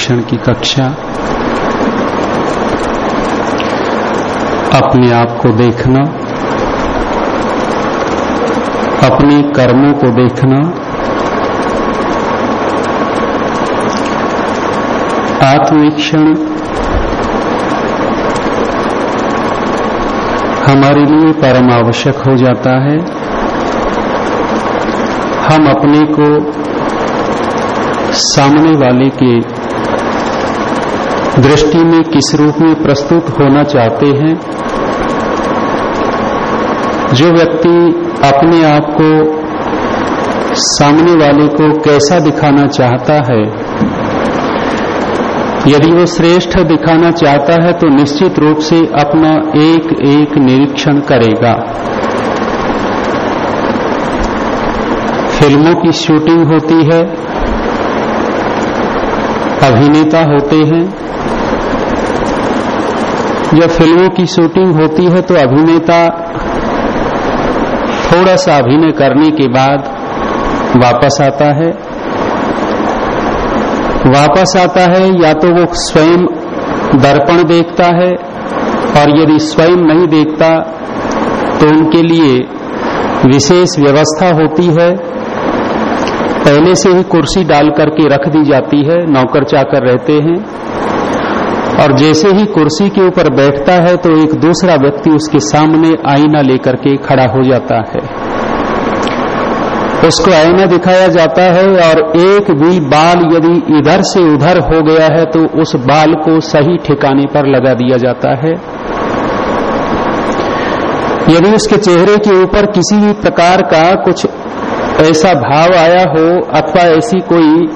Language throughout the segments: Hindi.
आत्मवीक्षण की कक्षा अपने आप को देखना, अपने कर्मों को देखना, आत्मवीक्षण हमारे लिए परम आवश्यक हो जाता है। हम अपने को सामने वाले के दृष्टि में किस रूप में प्रस्तुत होना चाहते हैं? जो व्यक्ति अपने आप को सामने वाले को कैसा दिखाना चाहता है? यदि वो श्रेष्ठ दिखाना चाहता है तो निश्चित रूप से अपना एक एक निरीक्षण करेगा। फ़िल्मों की शूटिंग होती है, अभिनेता होते हैं जब फ़िल्मों की शूटिंग होती है तो अभिनेता थोड़ा सा अभिनय करने के बाद वापस आता है। वापस आता है, या तो वो स्वयं दर्पण देखता है, और यदि स्वयं नहीं देखता तो उनके लिए विशेष व्यवस्था होती है। पहले से ही कुर्सी डाल करके रख दी जाती है, नौकर चाकर रहते हैं। और जैसे ही कुर्सी के ऊपर बैठता है तो एक दूसरा व्यक्ति उसके सामने आईना लेकर के खड़ा हो जाता है। उसको आईना दिखाया जाता है और एक भी बाल यदि इधर से उधर हो गया है तो उस बाल को सही ठिकाने पर लगा दिया जाता है। यदि उसके चेहरे के ऊपर किसी भी प्रकार का कुछ ऐसा भाव आया हो अथवा ऐसी कोई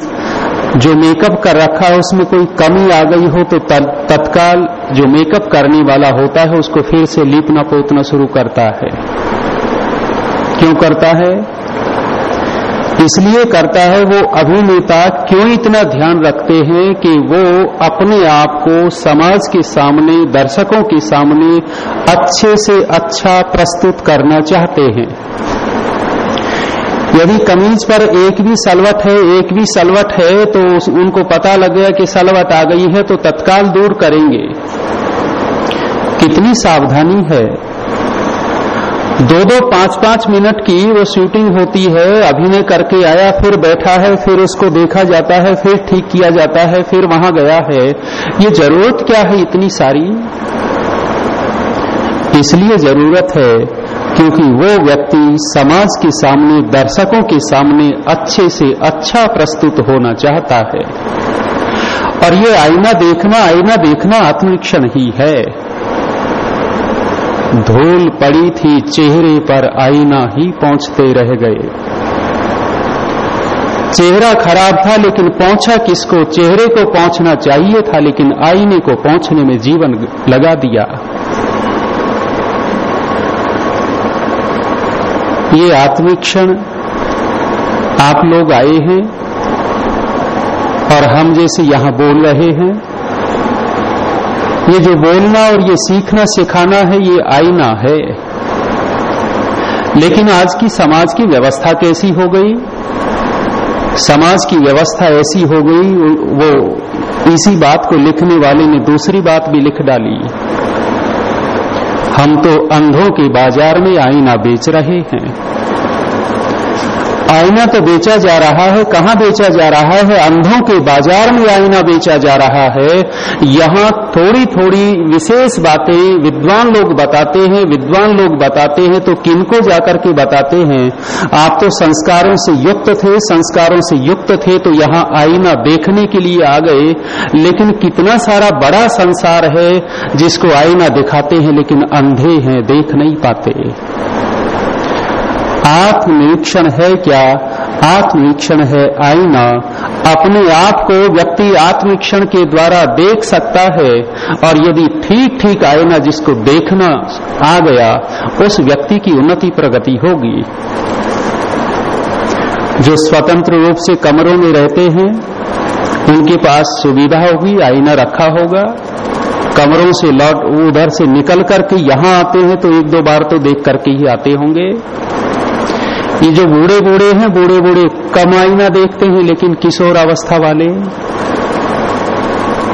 जो मेकअप कर रखा है, उसमें कोई कमी आ गई हो तो तत्काल जो मेकअप करने वाला होता है, उसको फिर से लीपना पोतना शुरू करता है। क्यों करता है? इसलिए करता है वो अभिनेता क्यों इतना ध्यान रखते हैं कि वो अपने आप को समाज के सामने, दर्शकों के सामने अच्छे से अच्छा प्रस्तुत करना चाहते हैं? यदि कमीज पर एक भी सलवट है, एक भी सलवट है तो उनको पता लग गया कि सलवट आ गई है तो तत्काल दूर करेंगे। कितनी सावधानी है। दो दो पाँच पाँच मिनट की वो शूटिंग होती है, अभिनय करके आया, फिर बैठा है, फिर उसको देखा जाता है, फिर ठीक किया जाता है, फिर वहाँ गया है। ये ज़रूरत क्या है इतनी सारी? इसलिए ज़रूरत है क्योंकि वो व्यक्ति समाज के सामने, दर्शकों के सामने अच्छे से अच्छा प्रस्तुत होना चाहता है। और ये आईना देखना आईना देखना आत्मवीक्षण ही है। धूल पड़ी थी चेहरे पर, आईना ही पहुँचते रह गए। चेहरा खराब था, लेकिन पहुँचा किसको? चेहरे को पहुँचना चाहिए था, लेकिन आईने को पहुँचने में जीवन लगा दिया। ये आत्मवीक्षण आप लोग आए हैं और हम जैसे यहाँ बोल रहे हैं। ये जो बोलना और ये सीखना सिखाना है, ये आईना है। लेकिन आज की समाज की व्यवस्था कैसी हो गई? समाज की व्यवस्था ऐसी हो गई, वो इसी बात को लिखने वाले ने दूसरी बात भी लिख डाली। हम तो अंधों के बाज़ार में आईना बेच रहे हैं। आईना तो बेचा जा रहा है, कहाँ बेचा जा रहा है? अंधों के बाज़ार में आईना बेचा जा रहा है। यहाँ थोड़ी थोड़ी विशेष बातें विद्वान लोग बताते हैं, विद्वान लोग बताते हैं तो किनको जाकर के बताते हैं? आप तो संस्कारों से युक्त थे, संस्कारों से युक्त थे तो यहाँ आईना देखने के लिए आ गए। लेकिन कितना सारा बड़ा संसार है, जिसको आईना दिखाते हैं, लेकिन अंधे हैं, देख नहीं पाते। आत्मनिरीक्षण है क्या? आत्मनिरीक्षण है आईना। अपने आप को व्यक्ति आत्मनिरीक्षण के द्वारा देख सकता है और यदि ठीक ठीक आईना जिसको देखना आ गया, उस व्यक्ति की उन्नति प्रगति होगी। जो स्वतंत्र रूप से कमरों में रहते हैं, उनके पास सुविधा होगी, आईना रखा होगा। कमरों से लौट, उधर से निकल करके यहाँ आते हैं तो एक दो बार तो देख करके ही आते होंगे। ये जो बूढ़े बूढ़े हैं, बूढ़े बूढ़े कम आईना देखते हैं, लेकिन किशोर अवस्था वाले।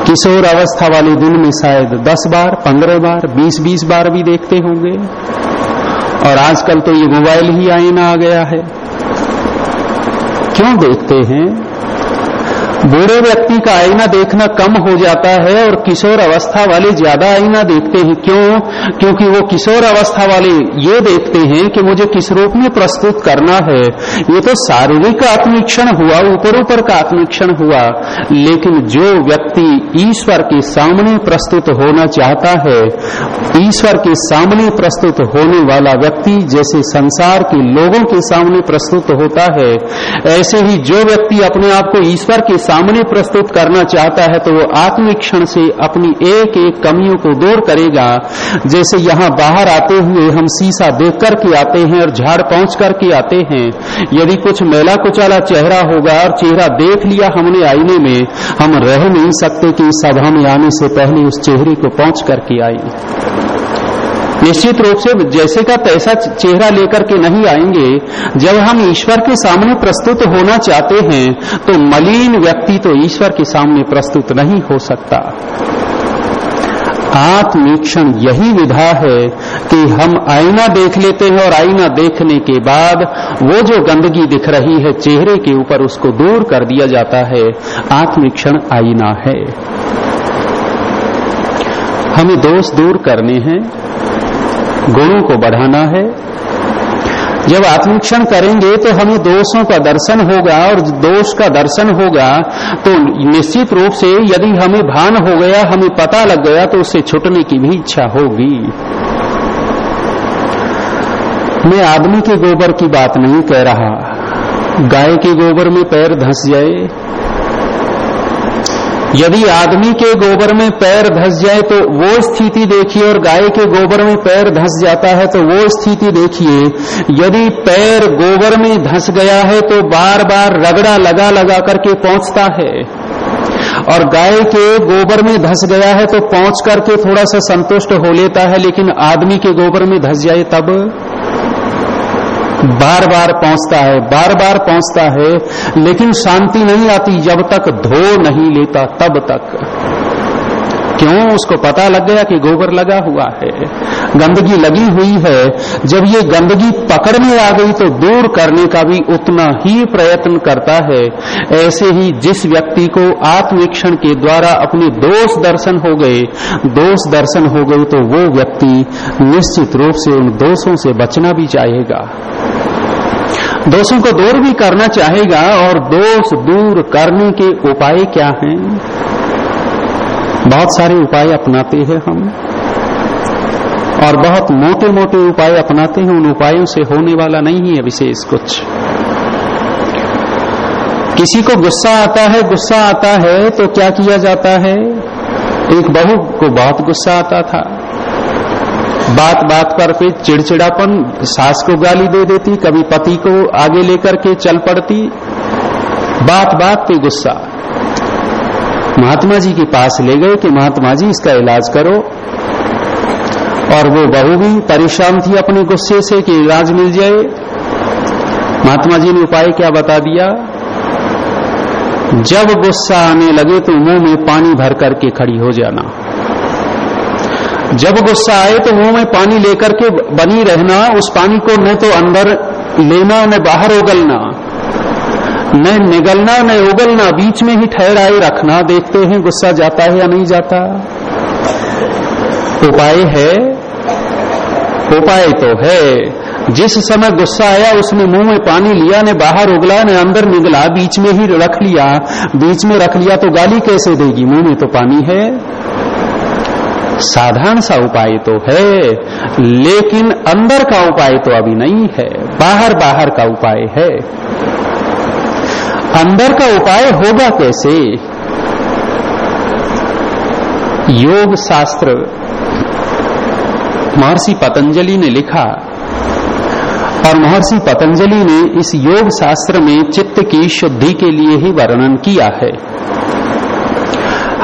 किशोर अवस्था वाले दिन में शायद दस बार, पंद्रह बार, बीस बीस बार भी देखते होंगे। और आजकल तो ये मोबाइल ही आईना आ गया है। क्यों देखते हैं? बूढ़े व्यक्ति का आईना देखना कम हो जाता है और किशोर अवस्था वाले ज़्यादा आईना देखते हैं। क्यों? क्योंकि वो किशोर अवस्था वाले ये देखते हैं कि मुझे किस रूप में प्रस्तुत करना है। ये तो शारीरिक आत्मीक्षण हुआ, ऊपर ऊपर का आत्मीक्षण हुआ। लेकिन जो व्यक्ति ईश्वर के सामने प्रस्तुत होना चाहता है, ईश्वर के सामने प्रस्तुत होने वाला व्यक्ति जैसे संसार के लोगों के सामने प्रस्तुत होता है, ऐसे ही जो व्यक्ति अपने आप को ईश्वर के सामने प्रस्तुत करना चाहता है तो वो आत्मिक्षण से अपनी एक एक कमियों को दूर करेगा। जैसे यहाँ बाहर आते हुए हम शीशा देख करके आते हैं और झाड़ पहुँच करके आते हैं। यदि कुछ मेला कुचाला चेहरा होगा और चेहरा देख लिया हमने आईने में, हम रह नहीं सकते कि सभा में आने से पहले उस चेहरे को पहुँच करके आई निश्चित रूप से जैसे का तैसा चेहरा लेकर के नहीं आएँगे। जब हम ईश्वर के सामने प्रस्तुत होना चाहते हैं तो मलिन व्यक्ति तो ईश्वर के सामने प्रस्तुत नहीं हो सकता। आत्मीक्षण यही विधा है कि हम आईना देख लेते हैं और आईना देखने के बाद वो जो गंदगी दिख रही है चेहरे के ऊपर उसको दूर कर दिया जाता है। आत्मीक्षण आईना है। हमें दोष दूर करने हैं। गुणों को बढ़ाना है। जब आत्मक्षण करेंगे तो हमें दोषों का दर्शन होगा और दोष का दर्शन होगा तो निश्चित रूप से यदि हमें भान हो गया, हमें पता लग गया तो उससे छुटने की भी इच्छा होगी। मैं आदमी के गोबर की बात नहीं कह रहा। गाय के गोबर में पैर धंस जाए यदि आदमी के गोबर में पैर धस जाए तो वो स्थिति देखिए और गाय के गोबर में पैर धस जाता है तो वो स्थिति देखिए। यदि पैर गोबर में धस गया है तो बार बार रगड़ा लगा लगा करके पहुँचता है। और गाय के गोबर में धस गया है तो पहुँच करके थोड़ा सा संतुष्ट हो लेता है, लेकिन आदमी के गोबर में धस जाए तब? बार बार पहुँचता है बार बार पहुँचता है, लेकिन शांति नहीं आती जब तक धो नहीं लेता, तब तक। क्यों? उसको पता लग गया कि गोबर लगा हुआ है। गंदगी लगी हुई है। जब ये गंदगी पकड़ में आ गई तो दूर करने का भी उतना ही प्रयत्न करता है। ऐसे ही जिस व्यक्ति को आत्मवीक्षण के द्वारा अपने दोष दर्शन हो गए, दोष दर्शन हो गए तो वो व्यक्ति निश्चित रूप से उन दोषों से बचना भी चाहेगा। दोषों को दूर भी करना चाहेगा और दोष दूर करने के उपाय क्या हैं? बहुत सारे उपाय अपनाते हैं हम। और बहुत मोटे मोटे उपाय अपनाते हैं, उन उपायों से होने वाला नहीं है विशेष कुछ। किसी को गुस्सा आता है, गुस्सा आता है तो क्या किया जाता है? एक बहू को बहुत गुस्सा आता था। बात बात पर फिर चिड़चिड़ापन, सास को गाली दे देती, कभी पति को आगे लेकर के चल पड़ती। बात बात पे गुस्सा। महात्मा जी के पास ले गए कि महात्मा जी, इसका इलाज करो। और वो बहू भी परेशान थी अपने गुस्से से कि इलाज मिल जाए। महात्मा जी ने उपाय क्या बता दिया? जब गुस्सा आने लगे तो मुँह में पानी भर करके खड़ी हो जाना। जब गुस्सा आए तो मुँह में पानी लेकर के बनी रहना, उस पानी को न तो अंदर लेना, न बाहर उगलना। न निगलना न उगलना, बीच में ही ठहराए रखना, देखते हैं गुस्सा जाता है या नहीं जाता। उपाय है, उपाय तो है। जिस समय गुस्सा आया, उसने मुँह में पानी लिया, ने बाहर उगला, ने अंदर निगला, बीच में ही रख लिया, बीच में रख लिया तो गाली कैसे देगी? मुँह में तो पानी है। साधारण सा उपाय तो है, लेकिन अंदर का उपाय तो अभी नहीं है बाहर बाहर का उपाय है। अंदर का उपाय होगा कैसे? योग शास्त्र, महर्षि पतंजलि ने लिखा, और महर्षि पतंजलि ने इस योग शास्त्र में चित्त की शुद्धि के लिए ही वर्णन किया है।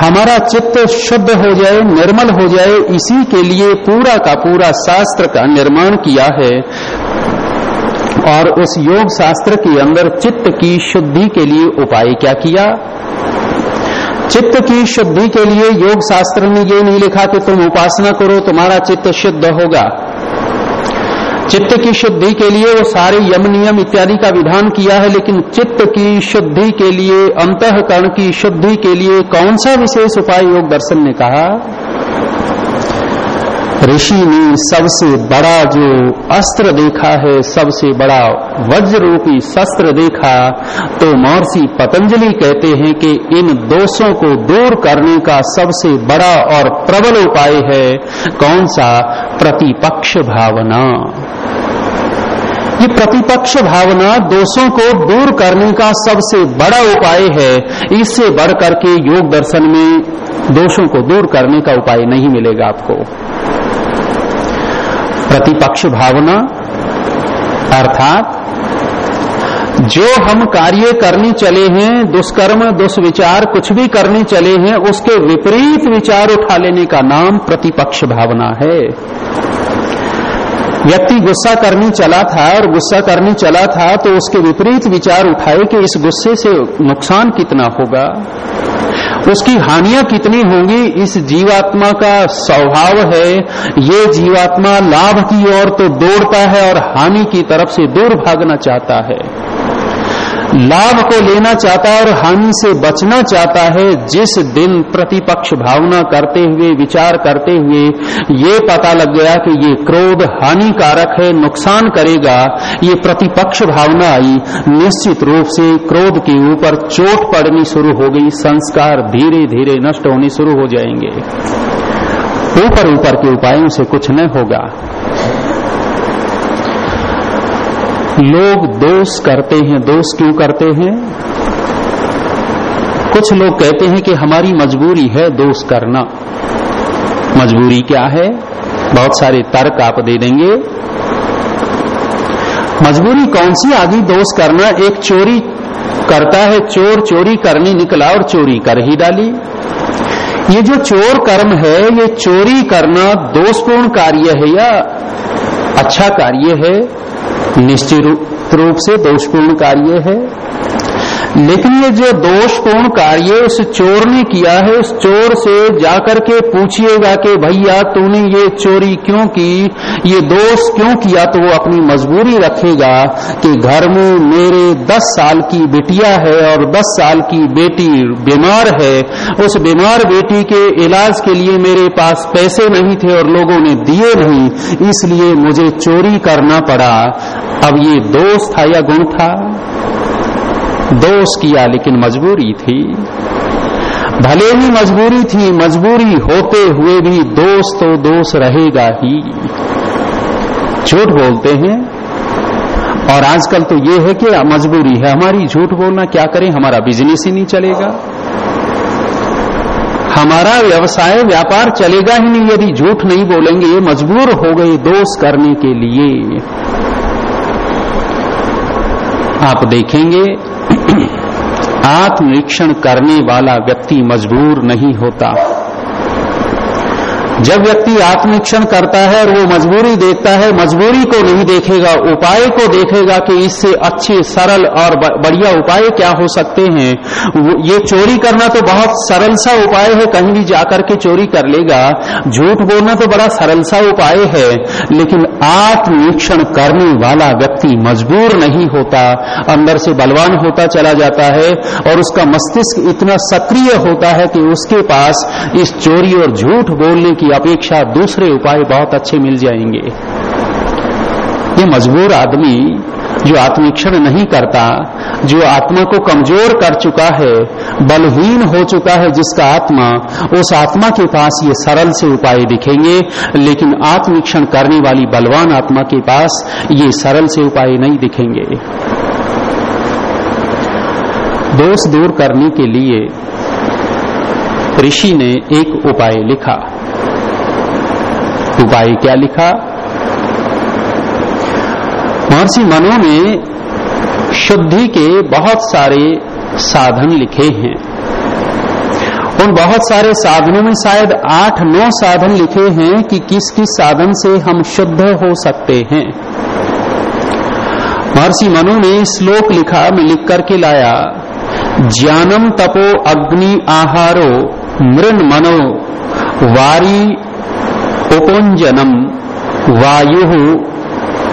हमारा चित्त शुद्ध हो जाए, निर्मल हो जाए, इसी के लिए पूरा का पूरा शास्त्र का निर्माण किया है। और उस योग शास्त्र के अंदर चित्त की शुद्धि के लिए उपाय क्या किया? चित्त की शुद्धि के लिए योग शास्त्र ने ये नहीं लिखा कि तुम उपासना करो, तुम्हारा चित्त शुद्ध होगा। चित्त की शुद्धि के लिए वो सारे यम नियम इत्यादि का विधान किया है, लेकिन चित्त की शुद्धि के लिए, अंतकरण की शुद्धि के लिए कौन सा विशेष उपाय योग दर्शन ने कहा? ऋषि ने सबसे बड़ा जो अस्त्र देखा है, सबसे बड़ा वज्र रूपी शस्त्र देखा तो महर्षि पतंजलि कहते हैं कि इन दोषों को दूर करने का सबसे बड़ा और प्रबल उपाय है, कौन सा? प्रतिपक्ष भावना। ये प्रतिपक्ष भावना दोषों को दूर करने का सबसे बड़ा उपाय है, इससे बढ़ करके योग दर्शन में दोषों को दूर करने का उपाय नहीं मिलेगा आपको। प्रतिपक्ष भावना, अर्थात जो हम कार्य करने चले हैं, दुष्कर्म, दुष्विचार, कुछ भी करने चले हैं, उसके विपरीत विचार उठा लेने का नाम प्रतिपक्ष भावना है। व्यक्ति गुस्सा करने चला था और गुस्सा करने चला था तो उसके विपरीत विचार उठाए कि इस गुस्से से नुकसान कितना होगा। उसकी हानियाँ कितनी होंगी? इस जीवात्मा का स्वभाव है, ये जीवात्मा लाभ की ओर तो दौड़ता है और हानि की तरफ़ से दूर भागना चाहता है। लाभ को लेना चाहता है और हानि से बचना चाहता है, जिस दिन प्रतिपक्ष भावना करते हुए, विचार करते हुए ये पता लग गया कि ये क्रोध हानिकारक है, नुकसान करेगा, ये प्रतिपक्ष भावना आई, निश्चित रूप से क्रोध के ऊपर चोट पड़नी शुरू हो गई, संस्कार धीरे धीरे नष्ट होने शुरू हो जाएँगे। ऊपर ऊपर के उपायों से कुछ न होगा। लोग दोष करते हैं, दोष क्यों करते हैं? कुछ लोग कहते हैं कि हमारी मजबूरी है दोष करना। मजबूरी क्या है? बहुत सारे तर्क आप दे देंगे। मजबूरी कौन सी? आदि दोष करना। एक चोरी करता है, चोर चोरी करने निकला और चोरी कर ही डाली। ये जो चोर कर्म है, ये चोरी करना दोषपूर्ण कार्य है या अच्छा कार्य है? निश्चित रूप से दोषपूर्ण कार्य है। लेकिन ये जो दोषपूर्ण कार्य उस चोर ने किया है, उस चोर से जाकर के पूछिएगा कि भैया, तूने ये चोरी क्यों की? ये दोष क्यों किया? तो वो अपनी मजबूरी रखेगा कि घर में मेरे दस साल की बिटिया है और दस साल की बेटी बीमार है। उस बीमार बेटी के इलाज के लिए मेरे पास पैसे नहीं थे और लोगों ने दिए नहीं, इसलिए मुझे चोरी करना पड़ा। अब ये दोष था या गुण था? दोष किया, लेकिन मजबूरी थी। भले ही मजबूरी थी, मजबूरी होते हुए भी दोष तो दोष रहेगा ही। झूठ बोलते हैं। और आजकल तो ये है कि मजबूरी है। हमारी झूठ बोलना क्या करें? हमारा बिज़नेस ही नहीं चलेगा। हमारा व्यवसाय, व्यापार चलेगा ही नहीं। यदि झूठ नहीं बोलेंगे मजबूर हो गए दोष करने के लिए। आप देखेंगे आत्मनिरीक्षण करने वाला व्यक्ति मजबूर नहीं होता। जब व्यक्ति आत्मनिरीक्षण करता है और वो मजबूरी देखता है, मजबूरी को नहीं देखेगा, उपाय को देखेगा कि इससे अच्छे, सरल और बढ़िया उपाय क्या हो सकते हैं। ये चोरी करना तो बहुत सरल सा उपाय है, कहीं भी जाकर के चोरी कर लेगा। झूठ बोलना तो बड़ा सरल सा उपाय है, लेकिन आत्मनिरीक्षण करने वाला व्यक्ति मजबूर नहीं होता। अंदर से बलवान होता चला जाता है और उसका मस्तिष्क इतना सक्रिय होता है कि उसके पास इस चोरी और झूठ बोलने की अपेक्षा दूसरे उपाय बहुत अच्छे मिल जाएँगे। ये मजबूर आदमी जो आत्मीक्षण नहीं करता, जो आत्मा को कमज़ोर कर चुका है, बलहीन हो चुका है जिसका आत्मा, उस आत्मा के पास ये सरल से उपाय दिखेंगे, लेकिन आत्मीक्षण करने वाली बलवान आत्मा के पास ये सरल से उपाय नहीं दिखेंगे। दोष दूर करने के लिए ऋषि ने एक उपाय लिखा। उपाय क्या लिखा? महर्षि मनो ने शुद्धि के बहुत सारे साधन लिखे हैं। उन बहुत सारे साधनों में शायद आठ नौ साधन लिखे हैं कि किस किस साधन से हम शुद्ध हो सकते हैं। महर्षि मनु ने श्लोक लिखा, मैं लिख करके लाया, ज्ञानम तपो अग्नि आहारो मृण मनो वारी उपुंजनम वायु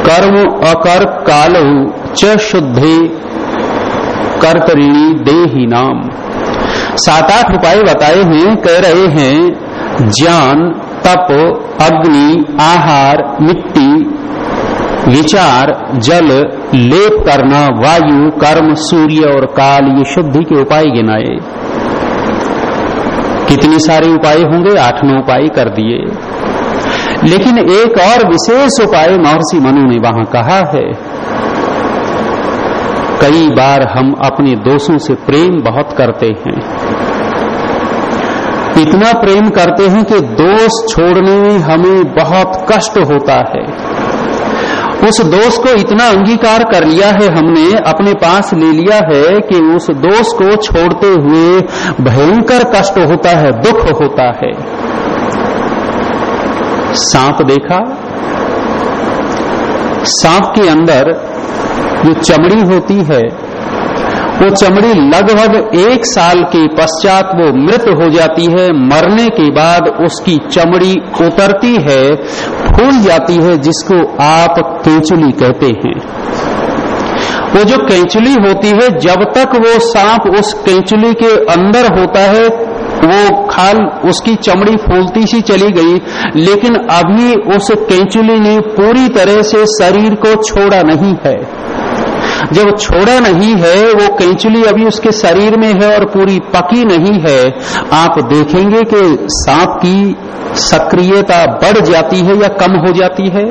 कर्म अकर काल च शुद्धे कर्तरिणी देही नाम सात आठ उपाय बताए हैं कह रहे हैं, ज्ञान, तप, अग्नि, आहार, मिट्टी, विचार, जल, लेप करना, वायु, कर्म, सूर्य और काल, ये शुद्धि के उपाय गिनाए। कितने सारे उपाय होंगे? आठ नौ उपाय कर दिए। लेकिन एक और विशेष उपाय महर्षि मनु ने वहाँ कहा है। कई बार हम अपने दोषों से प्रेम बहुत करते हैं। इतना प्रेम करते हैं कि दोष छोड़ने में हमें बहुत कष्ट होता है। उस दोष को इतना अंगीकार कर लिया है हमने, अपने पास ले लिया है कि उस दोष को छोड़ते हुए भयंकर कष्ट होता है, दुख होता है। सांप देखा। सांप के अंदर जो चमड़ी होती है, वो चमड़ी लगभग एक साल के पश्चात वो मृत हो जाती है। मरने के बाद उसकी चमड़ी उतरती है, फूल जाती है, जिसको आप केंचुली कहते हैं। वो जो केंचुली होती है, जब तक वो सांप उस केंचुली के अंदर होता है वो खाल उसकी चमड़ी फूलती सी चली गई, लेकिन अभी उस केंचुली ने पूरी तरह से शरीर को छोड़ा नहीं है। जब छोड़ा नहीं है, वो केंचुली अभी उसके शरीर में है और पूरी पकी नहीं है। आप देखेंगे कि सांप की सक्रियता बढ़ जाती है या कम हो जाती है।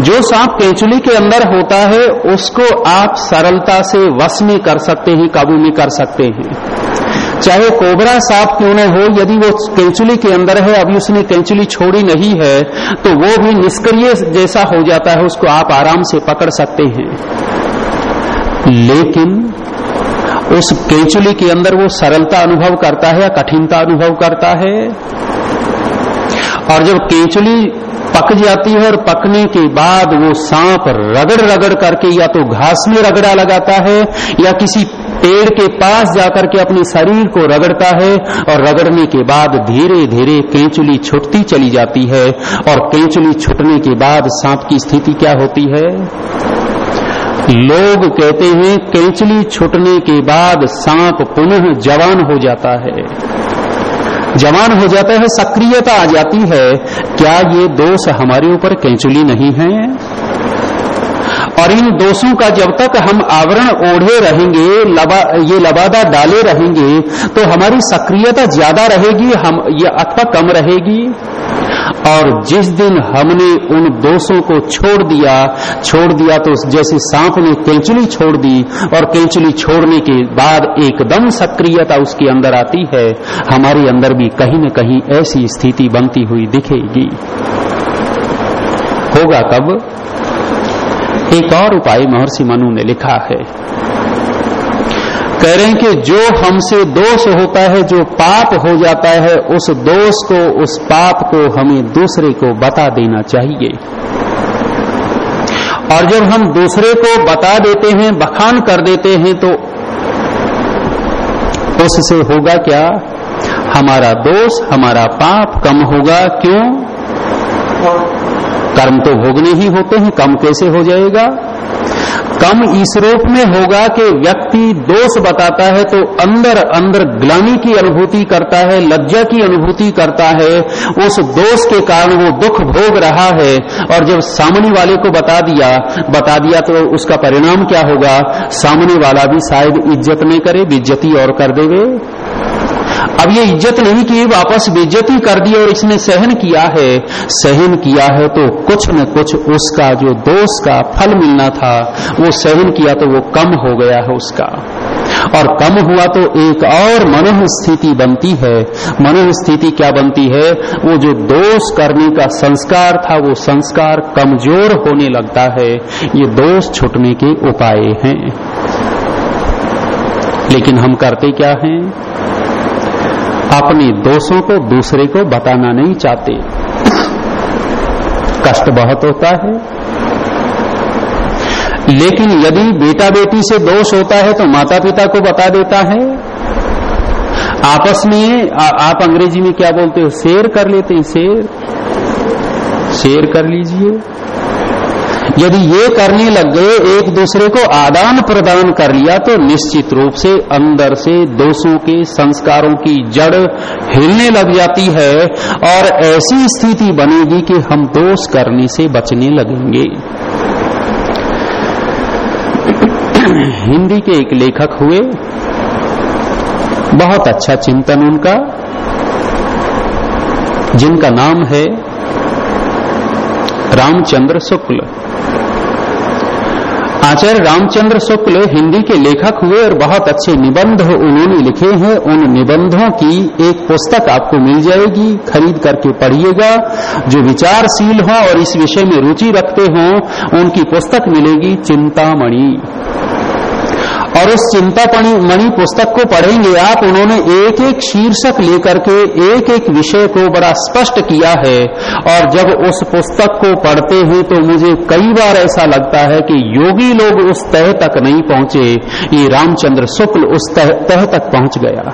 जो सांप केंचुली के अंदर होता है, उसको आप सरलता से वश में कर सकते हैं, काबू में कर सकते हैं। चाहे कोबरा सांप क्यों न हो, यदि वो केंचुली के अंदर है, अभी उसने केंचुली छोड़ी नहीं है तो वो भी निष्क्रिय जैसा हो जाता है, उसको आप आराम से पकड़ सकते हैं। लेकिन उस केंचुली के अंदर वो सरलता अनुभव करता है या कठिनता अनुभव करता है? और जब केंचुली पक जाती है और पकने के बाद वो सांप रगड़ रगड़ करके या तो घास में रगड़ा लगाता है या किसी पेड़ के पास जाकर के अपने शरीर को रगड़ता है और रगड़ने के बाद धीरे धीरे केंचुली छुटती चली जाती है और केंचुली छुटने के बाद सांप की स्थिति क्या होती है? लोग कहते हैं केंचुली छुटने के बाद सांप पुनः जवान हो जाता है। जवान हो जाता है, सक्रियता आ जाती है। क्या ये दोष हमारे ऊपर कैंचुली नहीं है? और इन दोषों का जब तक हम आवरण ओढ़े रहेंगे लबा, ये लबादा डाले रहेंगे तो हमारी सक्रियता ज़्यादा रहेगी हम ये अथवा कम रहेगी। और जिस दिन हमने उन दोषों को छोड़ दिया छोड़ दिया तो जैसे सांप ने केंचुली छोड़ दी और केंचुली छोड़ने के बाद एकदम सक्रियता उसके अंदर आती है हमारे अंदर भी कहीं न कहीं ऐसी स्थिति बनती हुई दिखेगी। होगा कब? एक और उपाय महर्षि मनु ने लिखा है। कह रहे हैं कि जो हमसे दोष होता है, जो पाप हो जाता है, उस दोष को, उस पाप को हमें दूसरे को बता देना चाहिए। और जब हम दूसरे को बता देते हैं, बखान कर देते हैं तो उससे होगा क्या? हमारा दोष, हमारा पाप कम होगा। क्यों? कर्म तो भोगने ही होते हैं कम कैसे हो जाएगा? कम इस रूप में होगा कि व्यक्ति दोष बताता है तो अंदर अंदर ग्लानी की अनुभूति करता है, लज्जा की अनुभूति करता है, उस दोष के कारण वो दुख भोग रहा है। और जब सामने वाले को बता दिया बता दिया तो उसका परिणाम क्या होगा? सामने वाला भी शायद इज़्ज़त नहीं करे बेज्जती और कर देवे। अब ये इज़्ज़त नहीं की, वापस बेज्जती कर दी और इसने सहन किया है। सहन किया है तो कुछ न कुछ उसका जो दोष का फल मिलना था, वो सहन किया तो वो कम हो गया है उसका। और कम हुआ तो एक और मनोह स्थिति बनती है। मनोह स्थिति क्या बनती है? वो जो दोष करने का संस्कार था, वो संस्कार कमज़ोर होने लगता है। ये दोष छुटने के उपाय हैं। लेकिन हम करते क्या हैं? अपने दोषों को दूसरे को बताना नहीं चाहते। कष्ट बहुत होता है। लेकिन यदि बेटा बेटी से दोष होता है तो माता पिता को बता देता है। आपस में आ, आप अंग्रेज़ी में क्या बोलते हो? शेयर कर लेते हैं शेयर शेयर कर लीजिए। यदि ये करने लग गए, एक दूसरे को आदान प्रदान कर लिया तो निश्चित रूप से अंदर से दोषों के, संस्कारों की जड़ हिलने लग जाती है, और ऐसी स्थिति बनेगी कि हम दोष करने से बचने लगेंगे। हिंदी के एक लेखक हुए। बहुत अच्छा चिंतन उनका, जिनका नाम है रामचंद्र शुक्ल। आचार्य रामचंद्र शुक्ल हिंदी के लेखक हुए और बहुत अच्छे निबंध उन्होंने लिखे हैं। उन निबंधों की एक पुस्तक आपको मिल जाएगी, खरीद करके पढ़िएगा। जो विचारशील हो और इस विषय में रुचि रखते हो, उनकी पुस्तक मिलेगी चिंतामणि। और उस चिंता मणि पुस्तक को पढ़ेंगे आप उन्होंने एक एक शीर्षक लेकर के एक एक विषय को बड़ा स्पष्ट किया है। और जब उस पुस्तक को पढ़ते हैं तो मुझे कई बार ऐसा लगता है कि योगी लोग उस तह तक नहीं पहुँचे। ये रामचंद्र शुक्ल उस तह, तह तक पहुँच गया।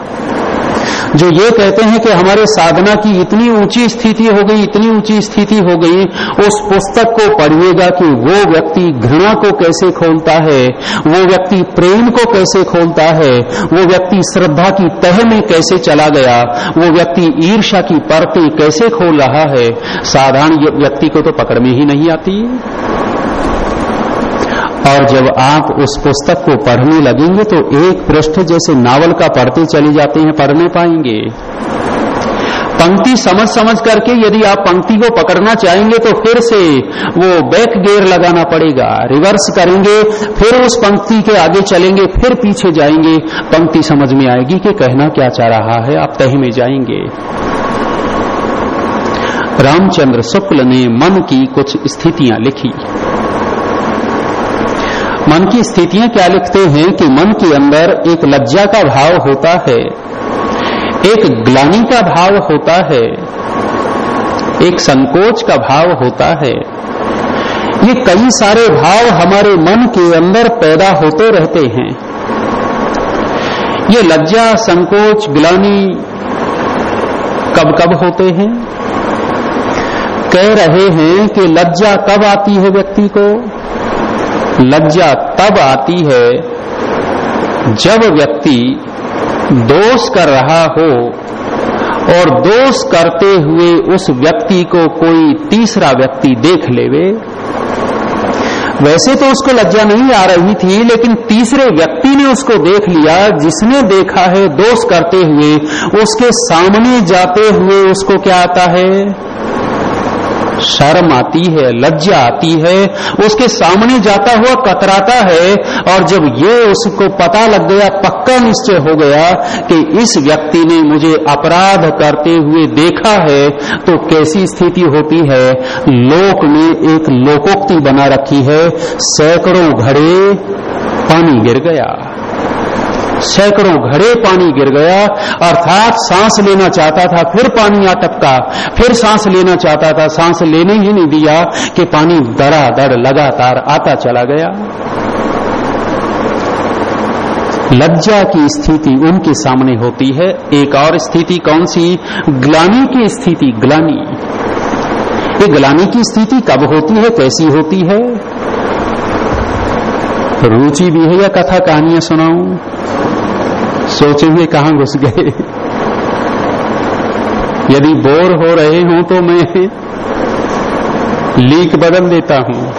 जो ये कहते हैं कि हमारे साधना की इतनी ऊँची स्थिति हो गई, इतनी ऊँची स्थिति हो गई, उस पुस्तक को पढ़िएगा कि वो व्यक्ति घृणा को कैसे खोलता है, वो व्यक्ति प्रेम को कैसे खोलता है, वो व्यक्ति श्रद्धा की तह में कैसे चला गया, वो व्यक्ति ईर्षा की परतें कैसे खोल रहा है। साधारण व्यक्ति को तो पकड़ में ही नहीं आती। और जब आप उस पुस्तक को पढ़ने लगेंगे तो एक पृष्ठ जैसे नावल का पढ़ते चले जाते हैं पढ़ने पाएँगे। पंक्ति समझ समझ करके यदि आप पंक्ति को पकड़ना चाहेंगे तो फिर से वो बैक गेयर लगाना पड़ेगा। रिवर्स करेंगे, फिर उस पंक्ति के आगे चलेंगे, फिर पीछे जाएँगे। पंक्ति समझ में आएगी कि कहना क्या चाह रहा है, आप तह में जाएँगे। रामचंद्र शुक्ल ने मन की कुछ स्थितियाँ लिखी। मन की स्थितियाँ क्या लिखते हैं कि मन के अंदर एक लज्जा का भाव होता है, एक ग्लानी का भाव होता है, एक संकोच का भाव होता है। ये कई सारे भाव हमारे मन के अंदर पैदा होते रहते हैं। ये लज्जा, संकोच, ग्लानी कब कब होते हैं? कह रहे हैं कि लज्जा कब आती है व्यक्ति को? लज्जा तब आती है जब व्यक्ति दोष कर रहा हो और दोष करते हुए उस व्यक्ति को कोई तीसरा व्यक्ति देख लेवे। वैसे तो उसको लज्जा नहीं आ रही थी, लेकिन तीसरे व्यक्ति ने उसको देख लिया, जिसने देखा है दोष करते हुए, उसके सामने जाते हुए उसको क्या आता है? शर्म आती है, लज्जा आती है, उसके सामने जाता हुआ कतराता है, और जब ये उसको पता लग गया, पक्का निश्चय हो गया कि इस व्यक्ति ने मुझे अपराध करते हुए देखा है तो कैसी स्थिति होती है? लोक में एक लोकोक्ति बना रखी है, सैकड़ों घड़े पानी गिर गया। सैकड़ों घड़े पानी गिर गया, अर्थात सांस लेना चाहता था, फिर पानी आ टपका, फिर सांस लेना चाहता था, सांस लेने ही नहीं दिया कि पानी दड़ लगातार आता चला गया। लज्जा की स्थिति उनके सामने होती है। एक और स्थिति कौन सी? ग्लानी की स्थिति, ग्लानी। ये ग्लानी की स्थिति कब होती है, कैसी होती है? रुचि भी है या कथा कहानियाँ सुनाऊं? सोचे हुए कहाँ घुस गए? यदि बोर हो रहे हो तो मैं लीक बदल देता हूँ।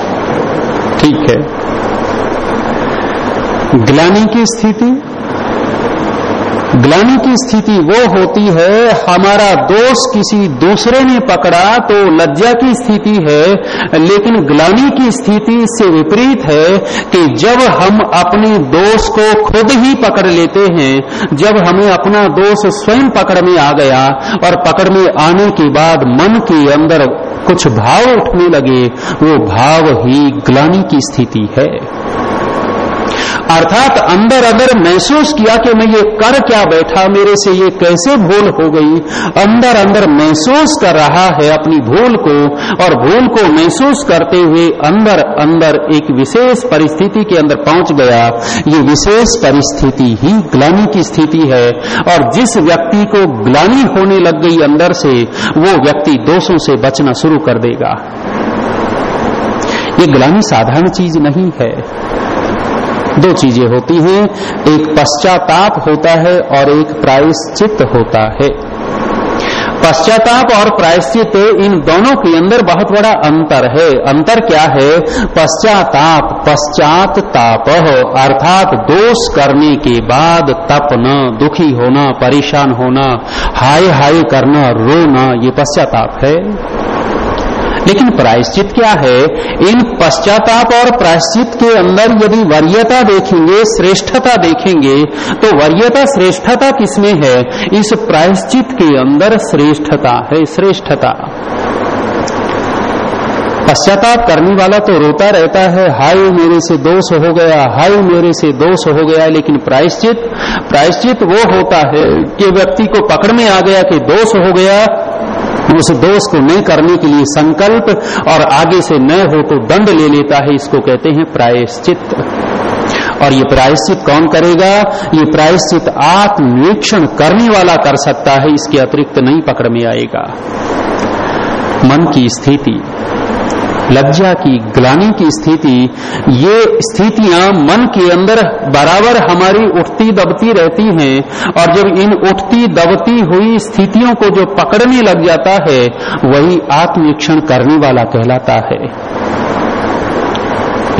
ठीक है। ग्लानी की स्थिति ग्लानी की स्थिति वो होती है, हमारा दोष किसी दूसरे ने पकड़ा तो लज्जा की स्थिति है, लेकिन ग्लानी की स्थिति इससे विपरीत है कि जब हम अपने दोष को खुद ही पकड़ लेते हैं, जब हमें अपना दोष स्वयं पकड़ में आ गया और पकड़ में आने के बाद मन के अंदर कुछ भाव उठने लगे, वो भाव ही ग्लानी की स्थिति है। अर्थात अंदर अंदर महसूस किया कि मैं ये कर क्या बैठा, मेरे से ये कैसे भूल हो गई? अंदर अंदर महसूस कर रहा है अपनी भूल को, और भूल को महसूस करते हुए अंदर अंदर एक विशेष परिस्थिति के अंदर पहुँच गया। ये विशेष परिस्थिति ही ग्लानी की स्थिति है, और जिस व्यक्ति को ग्लानी होने लग गई अंदर से, वो व्यक्ति दोषों से बचना शुरू कर देगा। ये ग्लानी साधारण चीज़ नहीं है। दो चीज़ें होती हैं। एक पश्चाताप होता है और एक प्रायश्चित होता है। पश्चाताप और प्रायश्चित इन दोनों के अंदर बहुत बड़ा अंतर है। अंतर क्या है? पश्चाताप पश्चात ताप अर्थात दोष करने के बाद तपना, दुखी होना, परेशान होना, हाय हाय करना, रोना, ये पश्चाताप है। लेकिन प्रायश्चित क्या है? इन पश्चाताप और प्रायश्चित के अंदर यदि वरीयता देखेंगे, श्रेष्ठता देखेंगे तो वरीयता, श्रेष्ठता किसमें है? इस प्रायश्चित के अंदर श्रेष्ठता है, श्रेष्ठता। पश्चाताप करने वाला तो रोता रहता है, हाय मेरे से दोष हो गया, हाय मेरे से दोष हो गया, लेकिन प्रायश्चित प्रायश्चित वो होता है कि व्यक्ति को पकड़ में आ गया कि दोष हो गया उस दोष को नहीं करने के लिए संकल्प और आगे से न हो तो दंड ले लेता है, इसको कहते हैं प्रायश्चित। और ये प्रायश्चित कौन करेगा? ये प्रायश्चित आत्मनिरीक्षण करने वाला कर सकता है, इसके अतिरिक्त नहीं पकड़ में आएगा। मन की स्थिति। लज्जा की, ग्लानी की स्थिति, ये स्थितियाँ मन के अंदर बराबर हमारी उठती दबती रहती हैं और जब इन उठती दबती हुई स्थितियों को जो पकड़ने लग जाता है, वही आत्मवीक्षण करने वाला कहलाता है।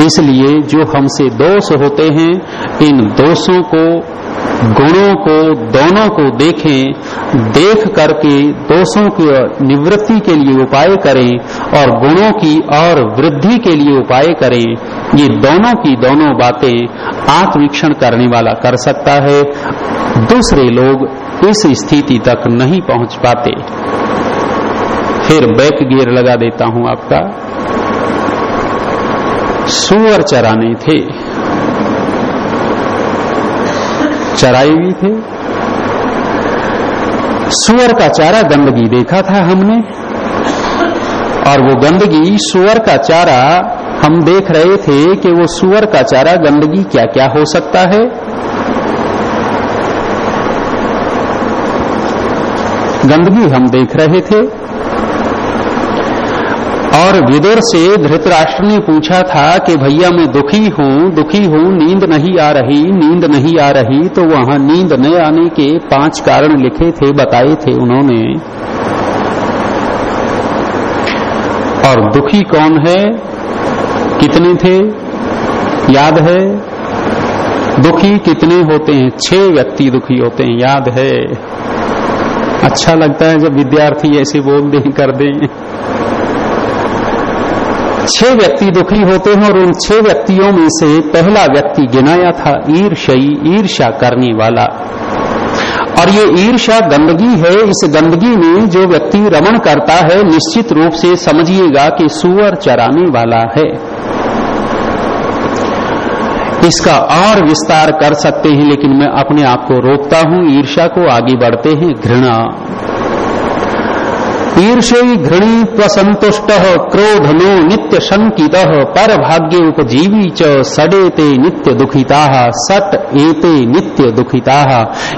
इसलिए जो हमसे दोष होते हैं, इन दोषों को गुणों को, दोनों को देखें, देख करके दोषों की निवृत्ति के लिए उपाय करें और गुणों की और वृद्धि के लिए उपाय करें। ये दोनों की दोनों बातें आत्मवीक्षण करने वाला कर सकता है। दूसरे लोग इस स्थिति तक नहीं पहुँच पाते। फिर बैक गियर लगा देता हूँ आपका। सुअर चराने थे। चराए भी थे। सुअर का चारा गंदगी देखा था हमने। और वो गंदगी, सुअर का चारा हम देख रहे थे कि वो सुअर का चारा गंदगी क्या क्या हो सकता है। गंदगी हम देख रहे थे। और विदुर से धृतराष्ट्र ने पूछा था कि भैया मैं दुखी हूँ दुखी हूँ, नींद नहीं आ रही, नींद नहीं आ रही तो वहाँ नींद न आने के पाँच कारण लिखे थे, बताए थे उन्होंने। और दुखी कौन है? कितने थे? याद है? दुखी कितने होते हैं? छह व्यक्ति दुखी होते हैं, याद है। अच्छा लगता है जब विद्यार्थी ऐसे बोल दें कर दें। छह व्यक्ति दुखी होते हैं और उन छह व्यक्तियों में से पहला व्यक्ति गिनाया था ईर्षई ईर्षा करने वाला। और ये ईर्षा गंदगी है, इस गंदगी में जो व्यक्ति रमण करता है, निश्चित रूप से समझिएगा कि सुअर चराने वाला है। इसका और विस्तार कर सकते हैं, लेकिन मैं अपने आप को रोकता हूँ ईर्षा को आगे बढ़ते हैं, घृणा। ईर्ष्य घृणी त्वसंतुष्ट क्रोधनो नित्य शंकित पर भाग्य उपजीवी च सडेते नित्य दुखिता सट एते नित्य दुखिता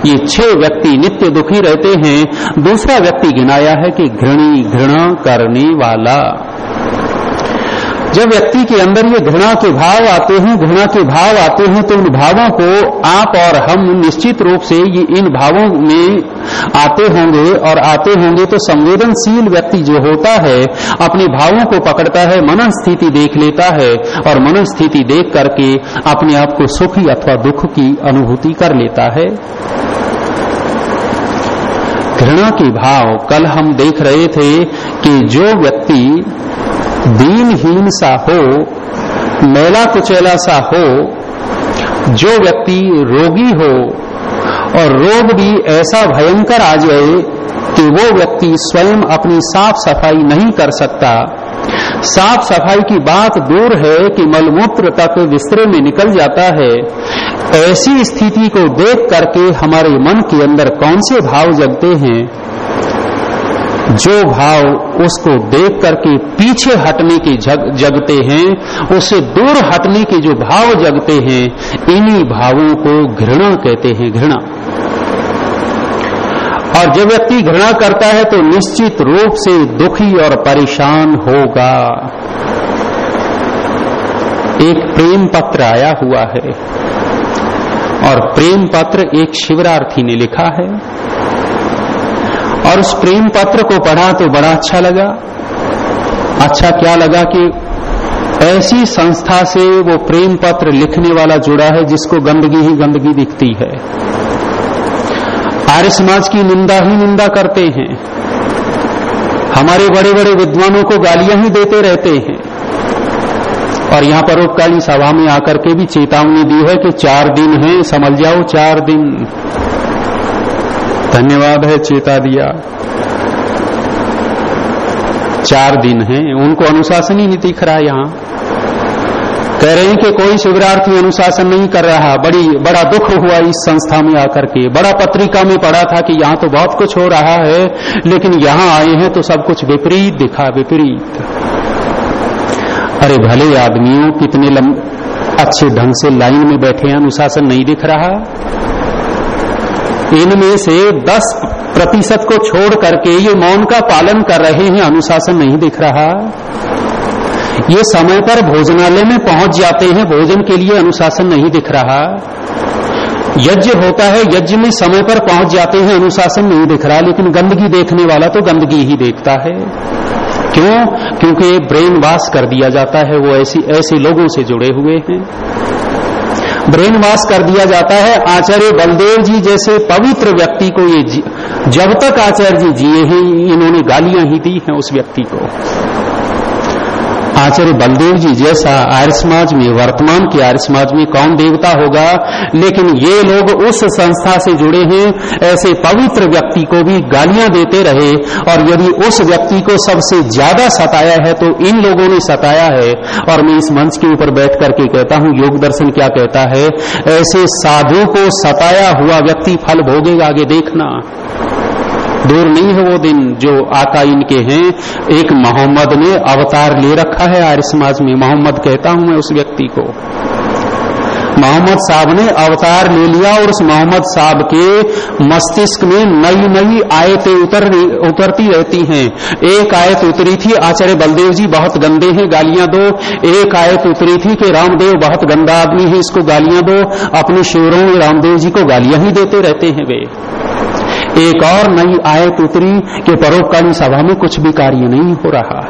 ये छह व्यक्ति नित्य दुखी रहते हैं, दूसरा व्यक्ति गिनाया है कि घृणी, घृणा करने वाला। जब व्यक्ति के अंदर ये घृणा के भाव आते हैं, घृणा के भाव आते हैं तो उन भावों को आप और हम निश्चित रूप से ये इन भावों में आते होंगे और आते होंगे तो संवेदनशील व्यक्ति जो होता है, अपने भावों को पकड़ता है मन स्थिति देख लेता है और मन स्थिति देख करके अपने आप को सुखी अथवा दुख की अनुभूति कर लेता है। घृणा के भाव, कल हम देख रहे थे कि जो व्यक्ति दीनहीन सा हो, मेला कुचेला सा हो, जो व्यक्ति रोगी हो, और रोग भी ऐसा भयंकर आ जाए कि वो व्यक्ति स्वयं अपनी साफ़ सफ़ाई नहीं कर सकता। साफ़ सफ़ाई की बात दूर है कि मलमूत्र तक विस्तरे में निकल जाता है। ऐसी स्थिति को देख करके हमारे मन के अंदर कौन से भाव जगते हैं? जो भाव उसको देख करके पीछे हटने के जग, जगते हैं उससे दूर हटने के जो भाव जगते हैं इन्हीं भावों को घृणा कहते हैं घृणा। और जब व्यक्ति घृणा करता है तो निश्चित रूप से दुखी और परेशान होगा। एक प्रेम पत्र आया हुआ है और प्रेम पत्र एक शिवरार्थी ने लिखा है। और उस प्रेम पत्र को पढ़ा तो बड़ा अच्छा लगा। अच्छा क्या लगा कि ऐसी संस्था से वो प्रेम पत्र लिखने वाला जुड़ा है, जिसको गंदगी ही गंदगी दिखती है। आर्य समाज की निंदा ही निंदा करते हैं। हमारे बड़े बड़े विद्वानों को गालियाँ ही देते रहते हैं। और यहाँ परोपकालीन सभा में आकर के भी चेतावनी दी है कि चार दिन है, समझ जाओ, चार दिन। धन्यवाद है चेता दिया। चार दिन है उनको अनुशासन ही नहीं दिख रहा यहाँ। कह रहे हैं कि कोई शिविरार्थी अनुशासन नहीं कर रहा। बड़ी बड़ा दुख हुआ इस संस्था में आकर के। बड़ा पत्रिका में पढ़ा था कि यहाँ तो बहुत कुछ हो रहा है लेकिन यहाँ आए हैं तो सब कुछ विपरीत दिखा विपरीत। अरे भले आदमियों कितने लम, अच्छे ढंग से लाइन में बैठे हैं अनुशासन नहीं दिख रहा। इनमें से 10 प्रतिशत को छोड़ करके ये मौन का पालन कर रहे हैं। अनुशासन नहीं दिख रहा। ये समय पर भोजनालय में पहुँच जाते हैं। भोजन के लिए अनुशासन नहीं दिख रहा। यज्ञ होता है। यज्ञ में समय पर पहुँच जाते हैं। अनुशासन नहीं दिख रहा। लेकिन गंदगी देखने वाला तो गंदगी ही देखता है। क्यों? क्योंकि ब्रेन वाश कर दिया जाता है। वो ऐसी ऐसे लोगों से जुड़े हुए हैं। ब्रेन वॉश कर दिया जाता है। आचार्य बलदेव जी जैसे पवित्र व्यक्ति को ये जब तक आचार्य जी जिए हैं, इन्होंने गालियाँ ही दी हैं उस व्यक्ति को। आचार्य बलदेव जी जैसा आर्य समाज में, वर्तमान के आर्य समाज में कौन देवता होगा? लेकिन ये लोग उस संस्था से जुड़े हैं, ऐसे पवित्र व्यक्ति को भी गालियाँ देते रहे। और यदि उस व्यक्ति को सबसे ज़्यादा सताया है तो इन लोगों ने सताया है। और मैं इस मंच के ऊपर बैठ करके कहता हूँ, योग दर्शन क्या कहता है? ऐसे साधु को सताया हुआ व्यक्ति फल भोगेगा आगे देखना। दूर नहीं है वो दिन जो आका इनके हैं। एक मोहम्मद ने अवतार ले रखा है आर्य समाज में। मोहम्मद कहता हूँ मैं उस व्यक्ति को। मोहम्मद साहब ने अवतार ले लिया और उस मोहम्मद साहब के मस्तिष्क में नई नई आयतें उतर उतरती रहती हैं। एक आयत उतरी थी, आचार्य बलदेव जी, बहुत गंदे हैं, गालियाँ दो। एक आयत उतरी थी कि रामदेव बहुत गंदा आदमी है, इसको गालियाँ दो। अपने शिवरों में रामदेव जी को गालियाँ ही देते रहते हैं वे। एक और नई आयत उतरी कि परोपकारी सभा में कुछ भी कार्य नहीं हो रहा।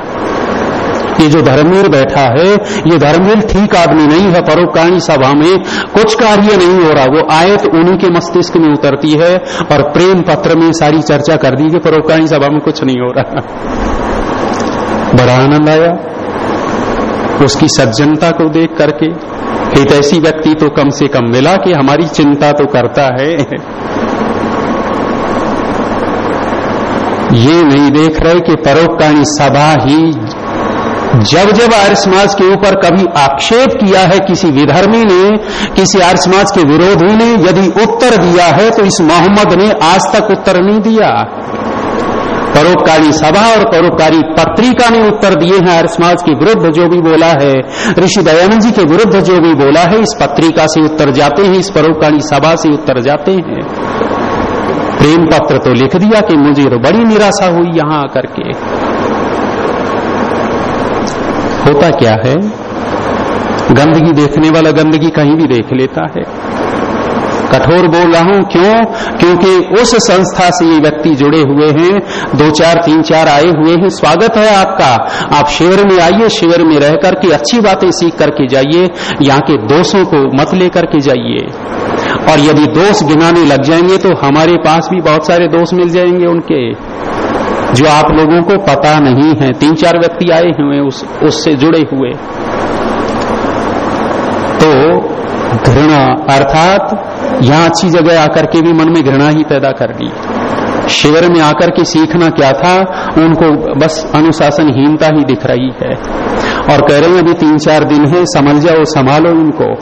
ये जो धर्मवीर बैठा है, ये धर्मवीर ठीक आदमी नहीं है परोपकारिणी सभा में कुछ कार्य नहीं हो रहा। वो आयत उन्हीं के मस्तिष्क में उतरती है और प्रेम पत्र में सारी चर्चा कर दी कि परोपकारिणी सभा में कुछ नहीं हो रहा। बड़ा आनंद आया। उसकी सज्जनता को देख करके एक ऐसी व्यक्ति तो कम से कम मिला कि हमारी चिंता तो करता है। ये नहीं देख रहे कि परोपकारी सभा ही जब जब आर्य समाज के ऊपर कभी आक्षेप किया है किसी विधर्मी ने, किसी आर्य समाज के विरोधी ने, यदि उत्तर दिया है तो इस मोहम्मद ने आज तक उत्तर नहीं दिया। परोपकारी सभा और परोपकारी पत्रिका ने उत्तर दिए हैं आर्य समाज के विरुद्ध जो भी बोला है। ऋषि दयानंद जी के विरुद्ध जो भी बोला है, इस पत्रिका से उत्तर जाते हैं, इस परोपकारी सभा से उत्तर जाते हैं। प्रेम पत्र तो लिख दिया कि मुझे तो बड़ी निराशा हुई यहाँ आकर के। होता क्या है? गंदगी देखने वाला गंदगी कहीं भी देख लेता है। कठोर बोल रहा हूँ। क्यों? क्योंकि उस संस्था से ये व्यक्ति जुड़े हुए हैं। दो चार, तीन चार आए हुए हैं। स्वागत है आपका। आप शिविर में आइए, शिविर में रह करके अच्छी बातें सीख करके जाइए। यहाँ के दोषों को मत लेकर के जाइए। और यदि दोष गिनाने लग जाएँगे तो हमारे पास भी बहुत सारे दोष मिल जाएँगे उनके। जो आप लोगों को पता नहीं है। तीन चार व्यक्ति आए हुए उस, उससे जुड़े हुए। तो घृणा अर्थात यहाँ अच्छी जगह आकर के भी मन में घृणा ही पैदा कर ली शिविर में आकर के सीखना क्या था? उनको बस अनुशासनहीनता ही दिख रही है। और कह रहे हैं, अभी तीन चार दिन है समझ जाओ, संभालो इनको।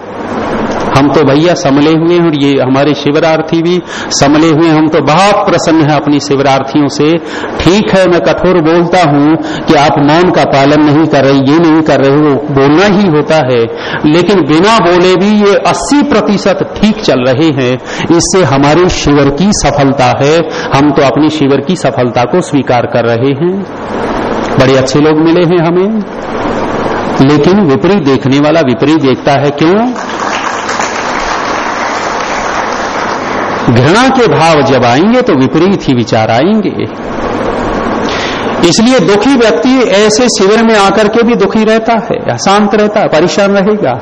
हम तो भैया समले हुए हैं और ये हमारे शिवरार्थी भी समले हुए हम तो बहुत प्रसन्न है अपनी शिवरार्थियों से। ठीक है, मैं कठोर बोलता हूँ कि आप मौन का पालन नहीं कर रहे, ये नहीं कर रहे हो बोलना ही होता है। लेकिन बिना बोले भी ये 80 प्रतिशत ठीक चल रहे हैं। इससे हमारे शिविर की सफलता है। हम तो अपनी शिविर की सफलता को स्वीकार कर रहे हैं। बड़े अच्छे लोग मिले हैं हमें। लेकिन विपरीत देखने वाला विपरीत देखता है क्यों? घृणा के भाव जब आएँगे तो विपरीत ही विचार आएँगे। इसलिए दुखी व्यक्ति ऐसे शिविर में आकर के भी दुखी रहता है, अशांत रहता है, परेशान रहेगा।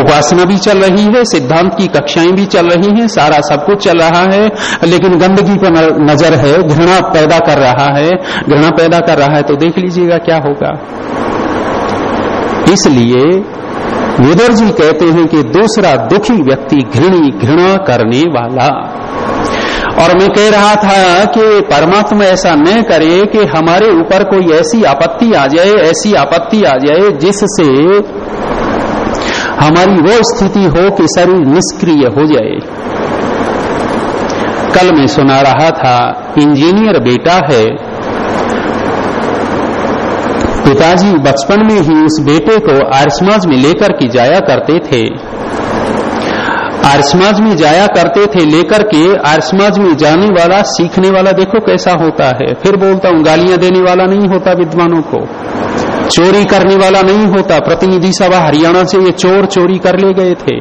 उपासना भी चल रही है, सिद्धांत की कक्षाएँ भी चल रही हैं, सारा सब कुछ चल रहा है, लेकिन गंदगी पर नज़र है, घृणा पैदा कर रहा है, घृणा पैदा कर रहा है तो देख लीजिएगा क्या होगा। इसलिए विदर जी कहते हैं कि दूसरा दुखी व्यक्ति घृणी, घृणा करने वाला। और मैं कह रहा था कि परमात्मा ऐसा न करे कि हमारे ऊपर कोई ऐसी आपत्ति आ जाए, ऐसी आपत्ति आ जाए जिससे हमारी वो स्थिति हो कि शरीर निष्क्रिय हो जाए। कल मैं सुना रहा था, इंजीनियर बेटा है पिताजी बचपन में ही उस बेटे को आर्यसमाज में लेकर के जाया करते थे। आर्यसमाज में जाया करते थे लेकर के आर्यसमाज में जाने वाला, सीखने वाला देखो कैसा होता है। फिर बोलता हूँ, गालियाँ देने वाला नहीं होता विद्वानों को। चोरी करने वाला नहीं होता। प्रतिनिधि सभा हरियाणा से ये चोर चोरी कर ले गए थे।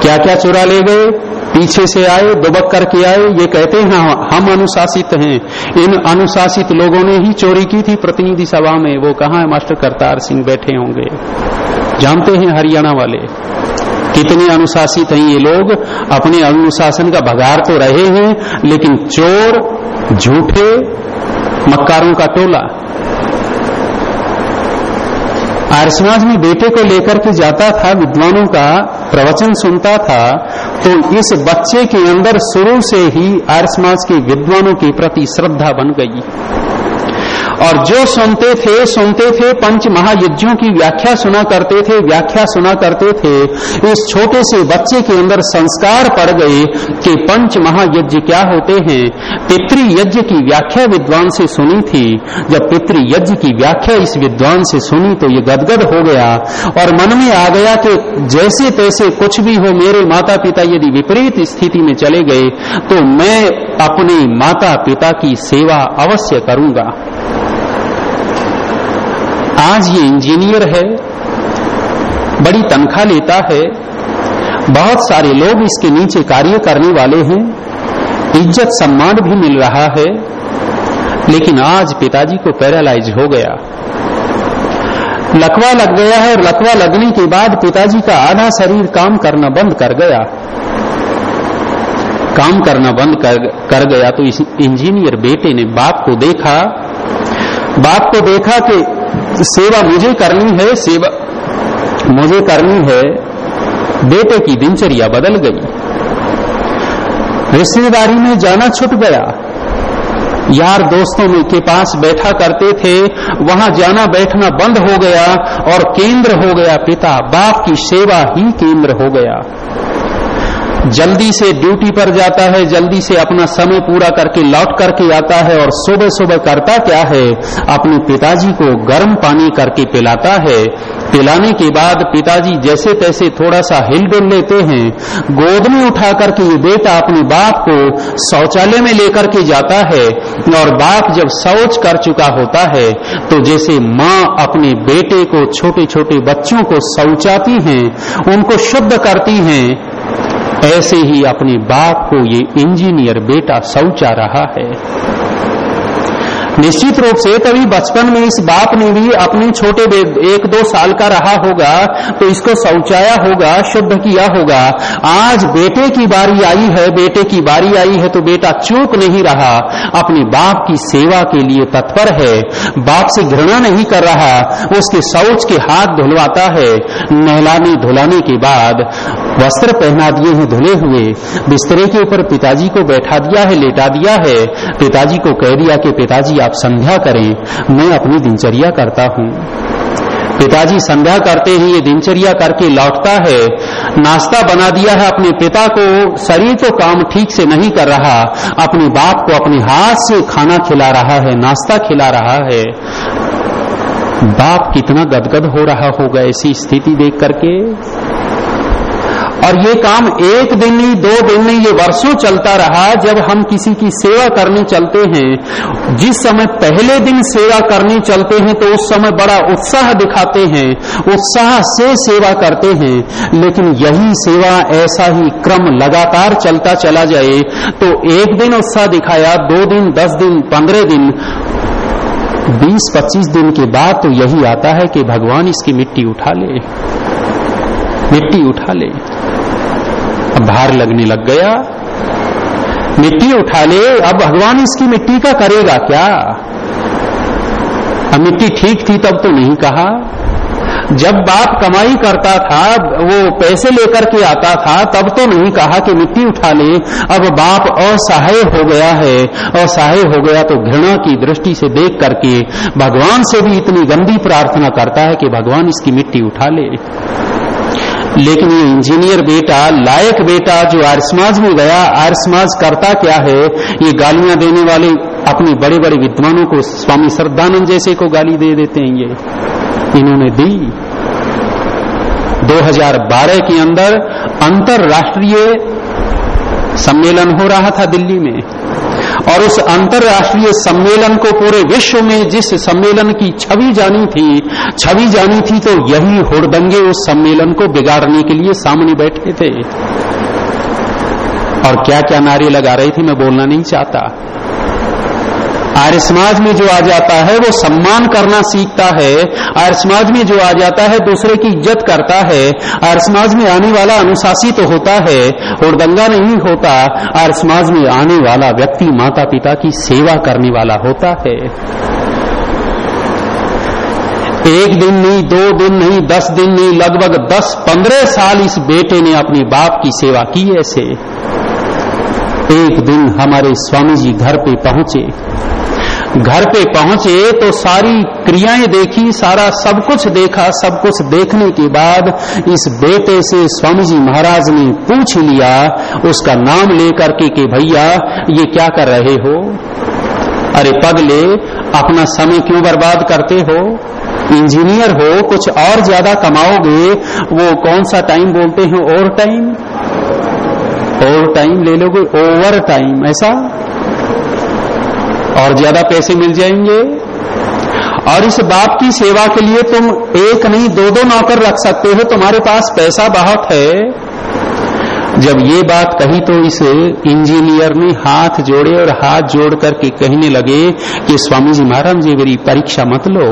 क्या क्या चुरा ले गए? पीछे से आए दुबक करके आए ये कहते हैं हाँ, हम अनुशासित हैं। इन अनुशासित लोगों ने ही चोरी की थी प्रतिनिधि सभा में। वो कहा है मास्टर करतार सिंह बैठे होंगे? जानते हैं हरियाणा वाले। कितने अनुशासित हैं ये लोग? अपने अनुशासन का भगार तो रहे हैं लेकिन चोर झूठे मक्कारों का टोला। आर्य समाज में बेटे को लेकर के जाता था विद्वानों का प्रवचन सुनता था तो इस बच्चे के अंदर शुरू से ही आर्य के विद्वानों के प्रति श्रद्धा बन गई। और जो सुनते थे सुनते थे पंच महायज्ञों की व्याख्या सुना करते थे, व्याख्या सुना करते थे। इस छोटे से बच्चे के अंदर संस्कार पड़ गए कि पंच महायज्ञ क्या होते हैं। पितृ यज्ञ की व्याख्या विद्वान से सुनी थी। जब पितृ यज्ञ की व्याख्या इस विद्वान से सुनी तो ये गदगद हो गया और मन में आ गया कि जैसे तैसे कुछ भी हो, मेरे माता पिता यदि विपरीत स्थिति में चले गए तो मैं अपने माता पिता की सेवा अवश्य करूँगा। आज ये इंजीनियर है बड़ी तनख्वाह लेता है बहुत सारे लोग इसके नीचे कार्य करने वाले हैं इज़्ज़त सम्मान भी मिल रहा है लेकिन आज पिताजी को पैरालाइज हो गया। लकवा लग गया है और लकवा लगने के बाद पिताजी का आधा शरीर काम करना बंद कर गया। काम करना बंद कर, कर गया तो इस इंजीनियर बेटे ने बाप को देखा। बाप को देखा कि सेवा मुझे करनी है, सेवा मुझे करनी है, बेटे की दिनचर्या बदल गई। रिश्तेदारी में जाना छुट गया। यार दोस्तों में के पास बैठा करते थे, वहाँ जाना बैठना बंद हो गया और केंद्र हो गया पिता। बाप की सेवा ही केंद्र हो गया। जल्दी से ड्यूटी पर जाता है, जल्दी से अपना समय पूरा करके लौट करके आता है और सुबह सुबह करता क्या है? अपने पिताजी को गर्म पानी करके पिलाता है। पिलाने के बाद पिताजी जैसे तैसे थोड़ा सा हिल डुल लेते हैं। गोद में उठा करके ये बेटा अपने बाप को शौचालय में लेकर के जाता है और बाप जब शौच कर चुका होता है तो जैसे माँ अपने बेटे को छोटे छोटे बच्चों को शौचाती हैं, उनको शुद्ध करती हैं ऐसे ही अपने बाप को ये इंजीनियर बेटा शौचा रहा है। निश्चित रूप से तभी बचपन में इस बाप ने भी अपने छोटे एक दो साल का रहा होगा तो इसको शौचाया होगा, शुद्ध किया होगा। आज बेटे की बारी आई है, बेटे की बारी आई है तो बेटा चूक नहीं रहा। अपने बाप की सेवा के लिए तत्पर है। बाप से घृणा नहीं कर रहा, उसके शौच के हाथ धुलवाता है। नहलाने धुलाने के बाद वस्त्र पहना दिए हैं धुले हुए। बिस्तरे के ऊपर पिताजी को बैठा दिया है, लेटा दिया है। पिताजी को कह दिया कि पिताजी आप संध्या करें, मैं अपनी दिनचर्या करता हूँ। पिताजी संध्या करते ही ये दिनचर्या करके लौटता है। नाश्ता बना दिया है अपने पिता को, शरीर तो काम ठीक से नहीं कर रहा, अपने बाप को अपने हाथ से खाना खिला रहा है, नाश्ता खिला रहा है। बाप कितना गदगद हो रहा होगा ऐसी स्थिति देख करके। और ये काम एक दिन नहीं, दो दिन नहीं, ये वर्षों चलता रहा जब हम किसी की सेवा करने चलते हैं। जिस समय पहले दिन सेवा करने चलते हैं तो उस समय बड़ा उत्साह दिखाते हैं, उत्साह से सेवा करते हैं। लेकिन यही सेवा, ऐसा ही क्रम लगातार चलता चला जाए तो एक दिन उत्साह दिखाया, दो दिन, दस दिन, पंद्रह दिन, बीस, पच्चीस दिन के बाद तो यही आता है कि भगवान इसकी मिट्टी उठा ले। मिट्टी उठा ले। भार लगने लग गया। मिट्टी उठा ले, अब भगवान इसकी मिट्टी का करेगा क्या? अब मिट्टी ठीक थी तब तो नहीं कहा। जब बाप कमाई करता था, वो पैसे लेकर के आता था, तब तो नहीं कहा कि मिट्टी उठा ले। अब बाप असहाय हो गया है। असहाय हो गया तो घृणा की दृष्टि से देख करके भगवान से भी इतनी गंदी प्रार्थना करता है कि भगवान इसकी मिट्टी उठा ले। लेकिन ये इंजीनियर बेटा, लायक बेटा जो आर्य समाज में गया, आर्य समाज करता क्या है? ये गालियाँ देने वाले अपने बड़े बड़े विद्वानों को, स्वामी श्रद्धानंद जैसे को गाली दे देते हैं ये। इन्होंने दी। 2012 के अंदर अंतरराष्ट्रीय सम्मेलन हो रहा था दिल्ली में। और उस अंतर्राष्ट्रीय सम्मेलन को पूरे विश्व में जिस सम्मेलन की छवि जानी थी, छवि जानी थी तो यही हुड़दंगे उस सम्मेलन को बिगाड़ने के लिए सामने बैठे थे। और क्या क्या नारे लगा रही थी मैं बोलना नहीं चाहता। आर्य समाज में जो आ जाता है, वो सम्मान करना सीखता है। आर्य समाज में जो आ जाता है, दूसरे की इज़्ज़त करता है। आर्य समाज में आने वाला अनुशासित तो होता है। और दंगा नहीं होता, आर्य समाज में आने वाला व्यक्ति माता पिता की सेवा करने वाला होता है। एक दिन नहीं, दो दिन नहीं, दस दिन नहीं, लगभग दस पंद्रह साल इस बेटे ने अपने बाप की सेवा की ऐसे। एक दिन हमारे स्वामी जी घर पे पहुँचे। घर पे पहुँचे तो सारी क्रियाएँ देखी, सारा सब कुछ देखा, सब कुछ देखने के बाद इस बेटे से स्वामी जी महाराज ने पूछ लिया, उसका नाम लेकर के कि भैया, ये क्या कर रहे हो? अरे पगले, अपना समय क्यों बर्बाद करते हो? इंजीनियर हो, कुछ और ज़्यादा कमाओगे, वो कौन सा टाइम बोलते हैं? ओवर टाइम और टाइम ले लोगे? ओवर टाइम ऐसा? और ज़्यादा पैसे मिल जाएँगे। और इस बाप की सेवा के लिए तुम एक नहीं दो दो नौकर रख सकते हो। तुम्हारे पास पैसा बहुत है। जब ये बात कही तो इस इंजीनियर ने हाथ जोड़े और हाथ जोड़ करके कहने लगे कि, स्वामी जी, महाराज जी, मेरी परीक्षा मत लो।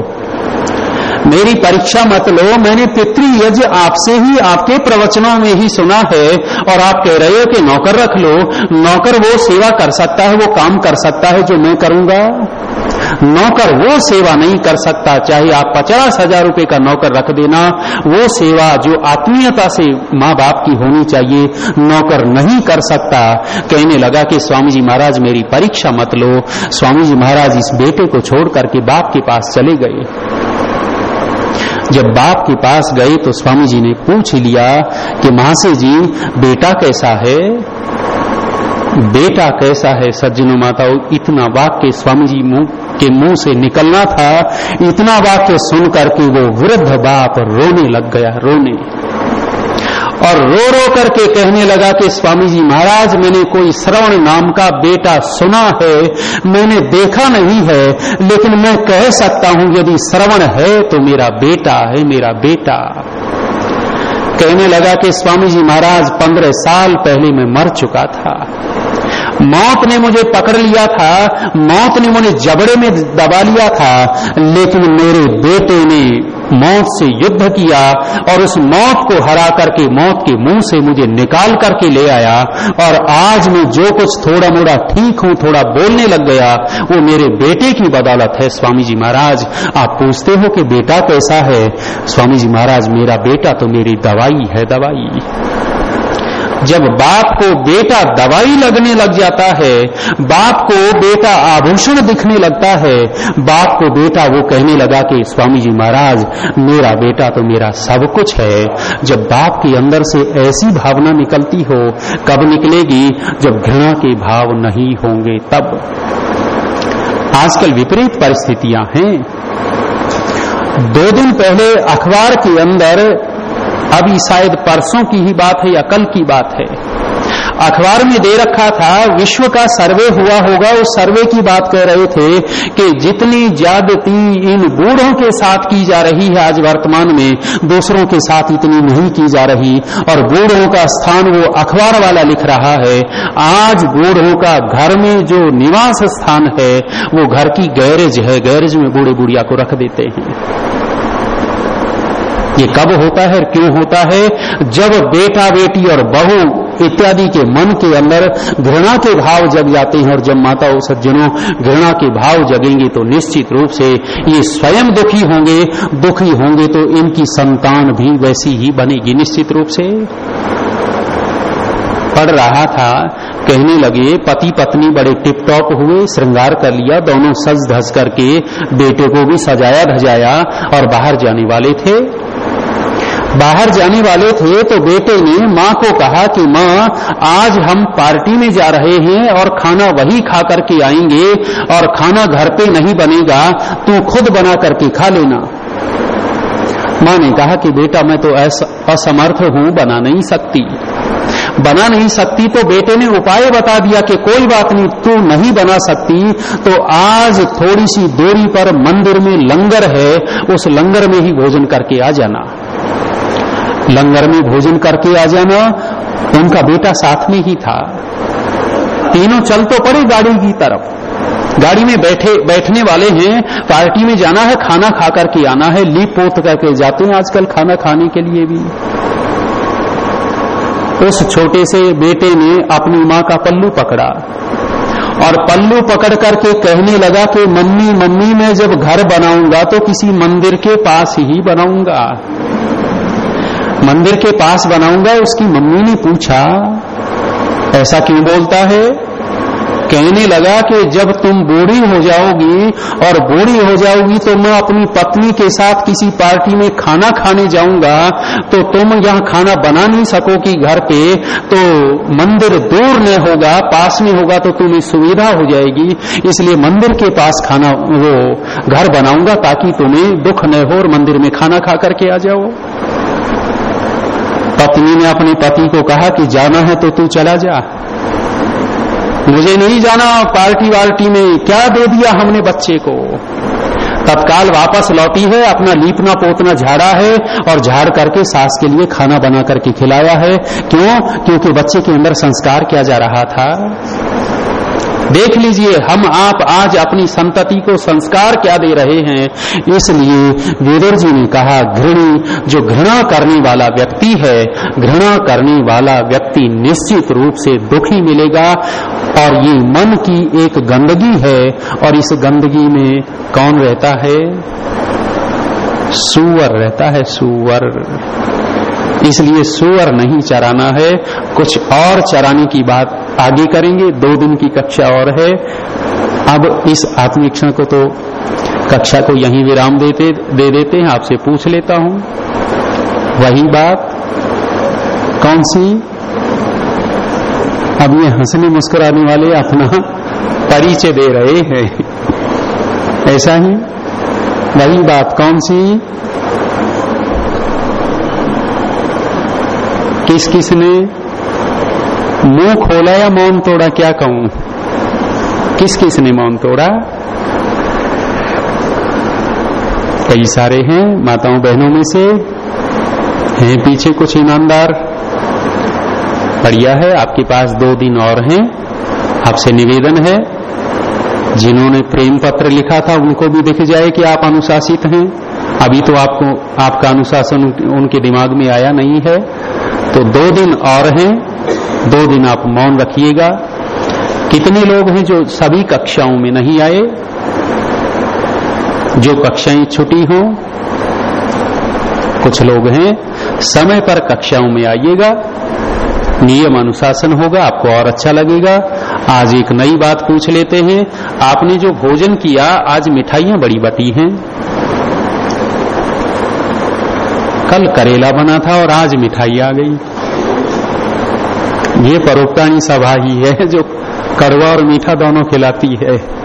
मेरी परीक्षा मत लो, मैंने पितृयज आपसे ही आपके प्रवचनों में ही सुना है, और आप कह रहे हो कि नौकर रख लो। नौकर वो सेवा कर सकता है, वो काम कर सकता है जो मैं करूँगा। नौकर वो सेवा नहीं कर सकता, चाहे आप पचास हज़ार रुपए का नौकर रख देना, वो सेवा जो आत्मीयता से माँ बाप की होनी चाहिए, नौकर नहीं कर सकता। कहने लगा कि स्वामी जी महाराज, मेरी परीक्षा मत लो। स्वामी जी महाराज इस बेटे को छोड़ करके बाप के पास चले गए। जब बाप के पास गए तो स्वामी जी ने पूछ लिया कि महाशय जी, बेटा कैसा है? बेटा कैसा है सज्जनों माताओं? इतना वाक्य स्वामी जी मुँह के मुँह से निकलना था। इतना वाक्य सुन करके वो वृद्ध बाप रोने लग गया, रोने। और रो रो करके कहने लगा कि स्वामी जी महाराज, मैंने कोई श्रवण नाम का बेटा सुना है, मैंने देखा नहीं है, लेकिन मैं कह सकता हूँ, यदि श्रवण है तो मेरा बेटा है, मेरा बेटा। कहने लगा कि स्वामी जी महाराज, पंद्रह साल पहले मैं मर चुका था। मौत ने मुझे पकड़ लिया था, मौत ने मुझे जबड़े में दबा लिया था, लेकिन मेरे बेटे ने मौत से युद्ध किया और उस मौत को हरा करके, मौत के मुँह से मुझे निकाल करके ले आया और आज मैं जो कुछ थोड़ा मोड़ा ठीक हूँ, थोड़ा बोलने लग गया, वो मेरे बेटे की बदौलत है। स्वामी जी महाराज, आप पूछते हो कि बेटा कैसा है? स्वामी जी महाराज, मेरा बेटा तो मेरी दवाई है, दवाई। जब बाप को बेटा दवाई लगने लग जाता है, बाप को बेटा आभूषण दिखने लगता है, बाप को बेटा वो कहने लगा कि, स्वामी जी महाराज, मेरा बेटा तो मेरा सब कुछ है। जब बाप के अंदर से ऐसी भावना निकलती हो, कब निकलेगी? जब घृणा के भाव नहीं होंगे, तब। आजकल विपरीत परिस्थितियाँ हैं। दो दिन पहले अखबार के अंदर अभी शायद परसों की ही बात है या कल की बात है। अखबार में दे रखा था, विश्व का सर्वे हुआ होगा, उस सर्वे की बात कह रहे थे कि जितनी ज्यादती इन बूढ़ों के साथ की जा रही है आज वर्तमान में, दूसरों के साथ इतनी नहीं की जा रही। और बूढ़ों का स्थान वो अखबार वाला लिख रहा है, आज बूढ़ों का घर में जो निवास स्थान है, वो घर की गैरेज है, गैरेज में बूढ़े बुढ़िया को रख देते हैं। ये कब होता है और क्यों होता है, जब बेटा, बेटी और बहू इत्यादि के मन के अंदर घृणा के भाव जग जाते हैं और जब माता सज्जनों घृणा के भाव जगेंगे तो निश्चित रूप से ये स्वयं दुखी होंगे दुखी होंगे तो इनकी संतान भी वैसी ही बनेगी निश्चित रूप से। पढ़ रहा था, कहने लगे, पति पत्नी बड़े टिप टॉप हुए, श्रृंगार कर लिया, दोनों सज धज करके बेटे को भी सजाया धजाया और बाहर जाने वाले थे। बाहर जाने वाले थे तो बेटे ने माँ को कहा कि माँ, आज हम पार्टी में जा रहे हैं और खाना वही खा करके आएँगे और खाना घर पे नहीं बनेगा, तू खुद बना करके खा लेना। माँ ने कहा कि बेटा, मैं तो असमर्थ हूँ, बना नहीं सकती। बना नहीं सकती तो बेटे ने उपाय बता दिया कि कोई बात नहीं, तू नहीं बना सकती तो आज थोड़ी सी दूरी पर मंदिर में लंगर है, उस लंगर में ही भोजन करके आ जाना। लंगर में भोजन करके आ जाना, उनका बेटा साथ में ही था। तीनों चल तो पड़े गाड़ी की तरफ़। गाड़ी में बैठे, बैठने वाले हैं, पार्टी में जाना है, खाना खा करके आना है, लीप पोत करके जाते हैं आजकल खाना खाने के लिए भी। उस छोटे से बेटे ने अपनी माँ का पल्लू पकड़ा और पल्लू पकड़ करके कहने लगा कि, मम्मी मम्मी, मैं जब घर बनाऊँगा तो किसी मंदिर के पास ही बनाऊँगा। मंदिर के पास बनाऊँगा, उसकी मम्मी ने पूछा, ऐसा क्यों बोलता है? कहने लगा कि जब तुम बूढ़ी हो जाओगी और बूढ़ी हो जाओगी तो मैं अपनी पत्नी के साथ किसी पार्टी में खाना खाने जाऊँगा तो तुम यहाँ खाना बना नहीं सकोगी घर पे तो मंदिर दूर न होगा, पास में होगा तो तुम्हें सुविधा हो जाएगी, इसलिए मंदिर के पास खाना, वो घर बनाऊँगा ताकि तुम्हें दुख न हो और मंदिर में खाना खा करके आ जाओ। पत्नी ने अपने पति को कहा कि जाना है तो तू चला जा। मुझे नहीं जाना पार्टी वार्टी में, क्या दे दिया हमने बच्चे को? तत्काल वापस लौटी है, अपना लीपना पोतना झाड़ा है और झाड़ करके सास के लिए खाना बना करके खिलाया है। क्यों? क्योंकि बच्चे के अंदर संस्कार किया जा रहा था। देख लीजिए, हम आप आज अपनी संतति को संस्कार क्या दे रहे हैं? इसलिए वेदर जी ने कहा, घृणी, जो घृणा करने वाला व्यक्ति है, घृणा करने वाला व्यक्ति निश्चित रूप से दुखी मिलेगा और ये मन की एक गंदगी है और इस गंदगी में कौन रहता है? सुअर रहता है, सुअर। इसलिए सुअर नहीं चराना है। कुछ और चराने की बात आगे करेंगे। दो दिन की कक्षा और है। अब इस आत्मिक्षण को तो कक्षा को यहीं विराम देते, दे देते हैं। आपसे पूछ लेता हूँ। वही बात। कौन सी? अब ये हंसने मुस्कुराने वाले अपना परिचय दे रहे हैं। ऐसा ही। वही बात कौन सी? किस किस ने? मुँह खोला या मौन तोड़ा? क्या कहूँ? किस किस ने मौन तोड़ा? कई सारे हैं, माताओं बहनों में से। हैं पीछे कुछ ईमानदार। बढ़िया है, आपके पास दो दिन और हैं। आपसे निवेदन है, जिन्होंने प्रेम पत्र लिखा था, उनको भी दिख जाए कि आप अनुशासित हैं। अभी तो आपको, आपका अनुशासन उनके दिमाग में आया नहीं है। तो दो दिन और हैं, दो दिन आप मौन रखिएगा। कितने लोग हैं जो सभी कक्षाओं में नहीं आए? जो कक्षाएँ छुट्टी हों, कुछ लोग हैं, समय पर कक्षाओं में आइएगा, नियम अनुशासन होगा, आपको और अच्छा लगेगा। आज एक नई बात पूछ लेते हैं। आपने जो भोजन किया, आज मिठाइयाँ बड़ी बटी हैं। कल करेला बना था और आज मिठाई आ गई। ये परोपकारी सभा ही है जो कड़वा और मीठा दोनों खिलाती है।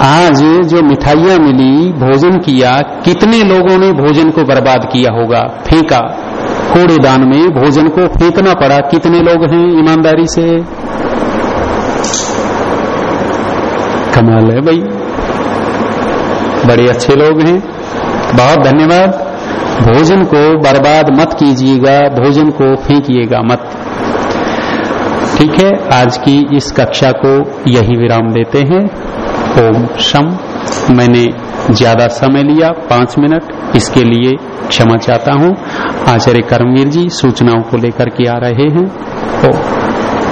आज जो मिठाइयाँ मिली, भोजन किया, कितने लोगों ने भोजन को बर्बाद किया होगा? फेंका। कूड़ेदान में भोजन को फेंकना पड़ा। कितने लोग हैं ईमानदारी से? कमाल है भाई। बड़े अच्छे लोग हैं। बहुत धन्यवाद। भोजन को बर्बाद मत कीजिएगा, भोजन को फेंकिएगा मत। ठीक है, आज की इस कक्षा को यही विराम देते हैं। ओम शम मैंने ज़्यादा समय लिया, पाँच मिनट। इसके लिए क्षमा चाहता हूँ। आचार्य कर्मवीर जी सूचनाओं को लेकर के आ रहे हैं। ओम